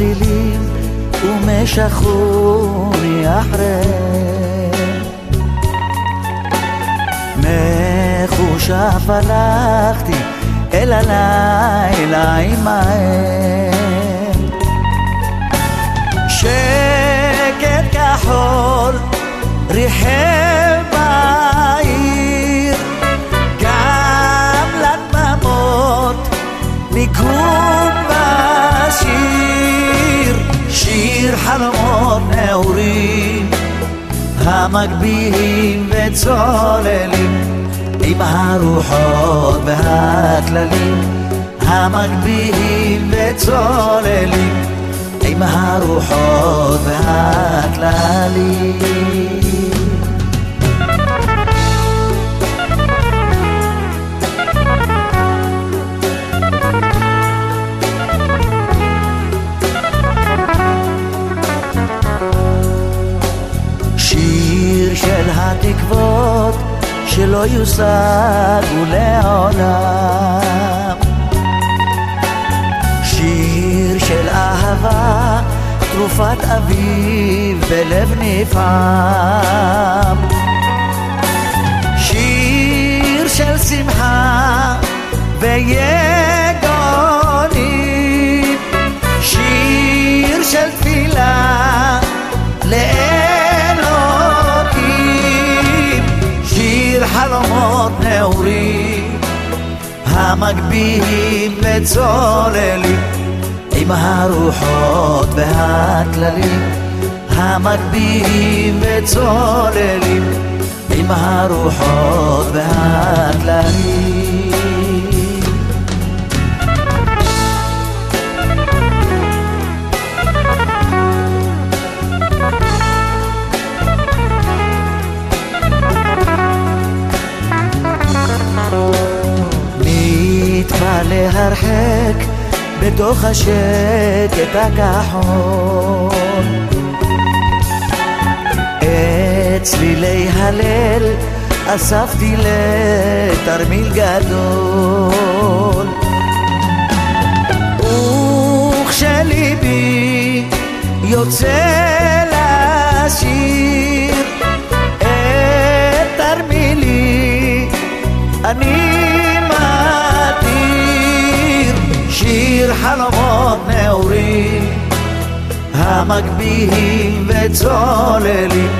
צלילים ומשכוני אחרי מחושף הלכתי אל הלילה עמהם שקט כחול ריחם בעיר. גם לדממות ניגון חלומות נעורים המגביהים וצוללים עם הרוחות והכללים המגביהים וצוללים עם הרוחות והכללים שלא יושגו לעולם שיר של אהבה, תרופת אביב בלב נפעם. שיר של שמחה ויגונים חלומות נעורים המגביהים וצוללים עם הרוחות והכללים המגביהים וצוללים עם הרוחות והכללים בתוך השקט הכחול. את צלילי הליל אספתי לתרמיל גדול. וכשליבי יוצא לשיר שיר חלומות נעורים המגביהים וצוללים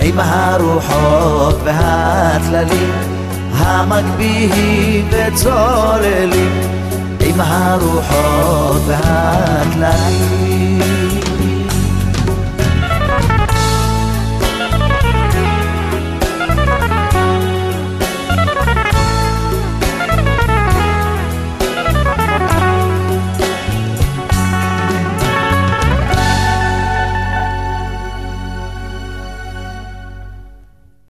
עם הרוחות והטללים המגביהים וצוללים עם הרוחות והטללים